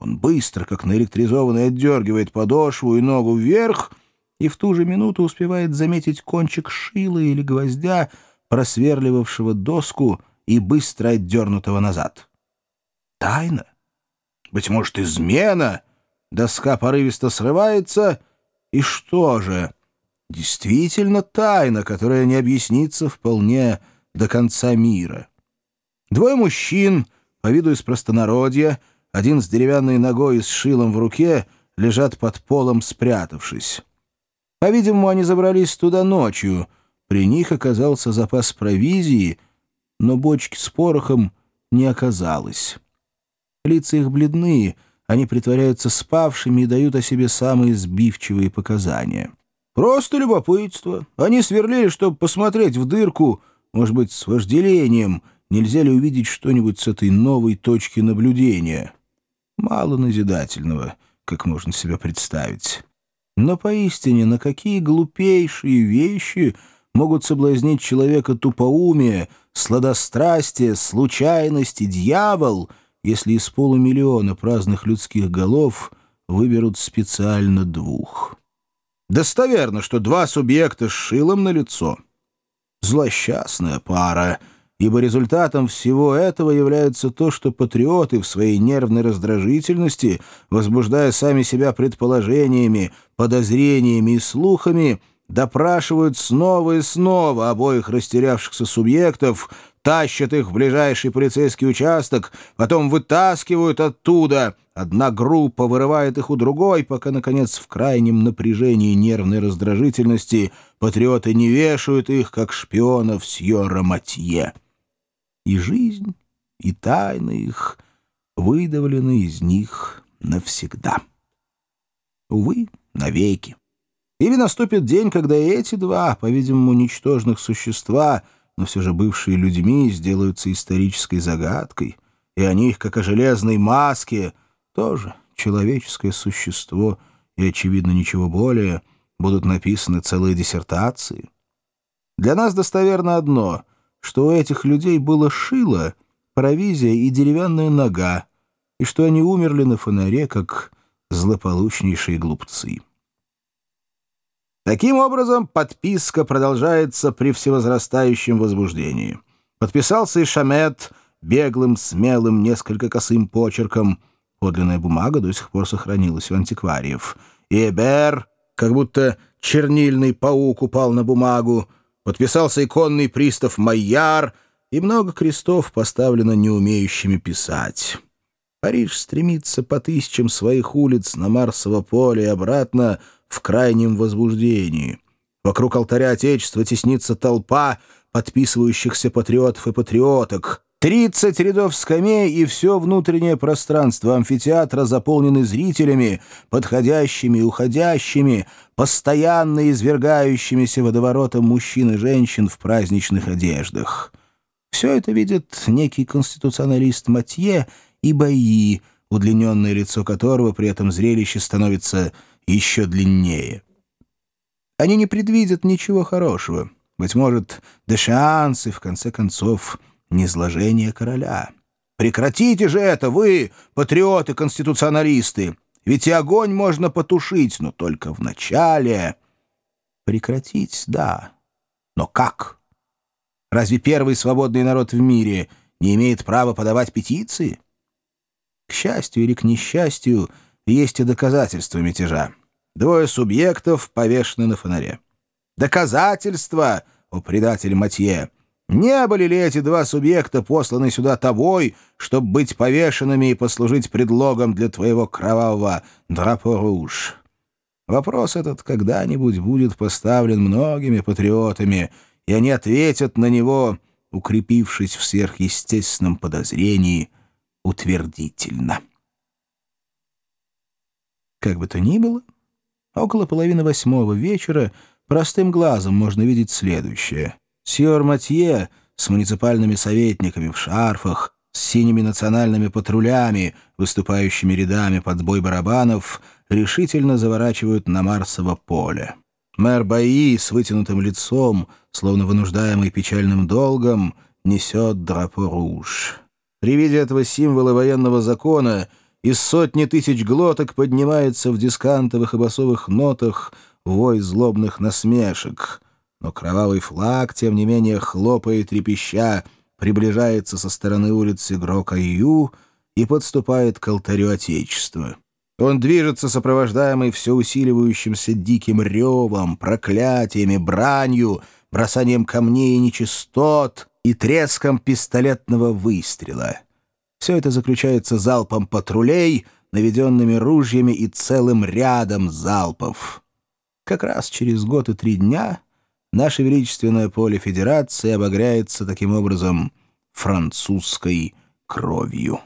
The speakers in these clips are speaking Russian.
Он быстро, как наэлектризованный, отдергивает подошву и ногу вверх и в ту же минуту успевает заметить кончик шила или гвоздя, просверливавшего доску и быстро отдернутого назад. Тайна? Быть может, измена? Доска порывисто срывается, и что же? Действительно тайна, которая не объяснится вполне до конца мира. Двое мужчин, по виду из простонародья, один с деревянной ногой и с шилом в руке, лежат под полом, спрятавшись. По-видимому, они забрались туда ночью. При них оказался запас провизии, но бочки с порохом не оказалось. Лица их бледные, они притворяются спавшими и дают о себе самые сбивчивые показания. Просто любопытство. Они сверлили, чтобы посмотреть в дырку, может быть, с вожделением, нельзя ли увидеть что-нибудь с этой новой точки наблюдения. Мало назидательного, как можно себе представить. Но поистине, на какие глупейшие вещи могут соблазнить человека тупоумие, сладострастие, случайность и дьявол, если из полумиллиона праздных людских голов выберут специально двух? Достоверно, что два субъекта с шилом на лицо. Злосчастная пара — ибо результатом всего этого является то, что патриоты в своей нервной раздражительности, возбуждая сами себя предположениями, подозрениями и слухами, допрашивают снова и снова обоих растерявшихся субъектов, тащат их в ближайший полицейский участок, потом вытаскивают оттуда. Одна группа вырывает их у другой, пока, наконец, в крайнем напряжении нервной раздражительности патриоты не вешают их, как шпионов Сьорра Матье и жизнь, и тайны их выдавлены из них навсегда. Увы, навеки. Или наступит день, когда эти два, по-видимому, ничтожных существа, но все же бывшие людьми, сделаются исторической загадкой, и о них, как о железной маске, тоже человеческое существо и, очевидно, ничего более, будут написаны целые диссертации. Для нас достоверно одно — что у этих людей было шило, провизия и деревянная нога, и что они умерли на фонаре, как злополучнейшие глупцы. Таким образом, подписка продолжается при всевозрастающем возбуждении. Подписался и Шамет беглым, смелым, несколько косым почерком. Подлинная бумага до сих пор сохранилась у антиквариев. И Эбер, как будто чернильный паук упал на бумагу, подписался иконный пристав Майяр, и много крестов поставлено неумеющими писать. Париж стремится по тысячам своих улиц на Марсово поле и обратно в крайнем возбуждении. Вокруг алтаря Отечества теснится толпа подписывающихся патриотов и патриоток. Тридцать рядов скамей и все внутреннее пространство амфитеатра заполнены зрителями, подходящими и уходящими, постоянно извергающимися водоворотом мужчин и женщин в праздничных одеждах. Все это видит некий конституционалист Матье и Баи, удлиненное лицо которого при этом зрелище становится еще длиннее. Они не предвидят ничего хорошего. Быть может, дешансы, в конце концов, низложение короля. Прекратите же это, вы, патриоты-конституционалисты! Ведь и огонь можно потушить, но только в начале. Прекратить, да. Но как? Разве первый свободный народ в мире не имеет права подавать петиции? К счастью или к несчастью, есть и доказательства мятежа. Двое субъектов повешены на фонаре. Доказательства, о предатель Матье! Не были ли эти два субъекта посланы сюда тобой, чтобы быть повешенными и послужить предлогом для твоего кровавого драпоруш? Вопрос этот когда-нибудь будет поставлен многими патриотами, и они ответят на него, укрепившись в сверхъестественном подозрении, утвердительно. Как бы то ни было, около половины восьмого вечера простым глазом можно видеть следующее — Сьор Матье с муниципальными советниками в шарфах, с синими национальными патрулями, выступающими рядами под бой барабанов, решительно заворачивают на Марсово поле. Мэр Баи с вытянутым лицом, словно вынуждаемый печальным долгом, несет драпо руж. При виде этого символа военного закона из сотни тысяч глоток поднимается в дискантовых и басовых нотах вой злобных насмешек. Но кровавый флаг, тем не менее, хлопает трепеща, приближается со стороны улицы Грокаю и подступает к алтарю Отечества. Он движется, сопровождаемый все усиливающимся диким ревом, проклятиями, бранью, бросанием камней и нечистот и треском пистолетного выстрела. Все это заключается залпом патрулей, наведенными ружьями и целым рядом залпов. Как раз через год и три дня наше величественное поле Федерации обогряется таким образом французской кровью.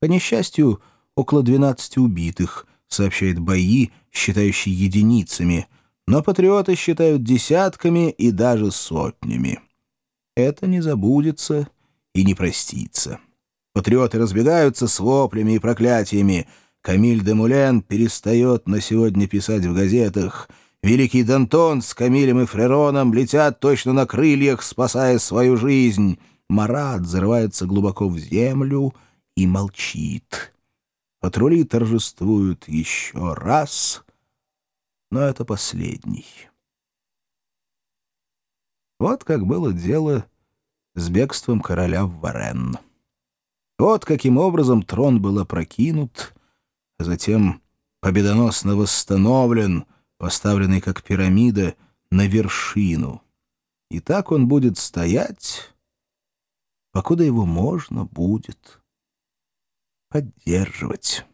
По несчастью, около 12 убитых, сообщает бои, считающие единицами, но патриоты считают десятками и даже сотнями. Это не забудется и не простится. Патриоты разбегаются с воплями и проклятиями. Камиль де Мулен перестает на сегодня писать в газетах. Великий Дантон с Камилем и Фрероном летят точно на крыльях, спасая свою жизнь. Марат зарывается глубоко в землю и молчит. Патрули торжествуют еще раз, но это последний. Вот как было дело с бегством короля в Варен. Вот каким образом трон был опрокинут, а затем победоносно восстановлен, поставленный как пирамида на вершину. И так он будет стоять, покуда его можно будет поддерживать.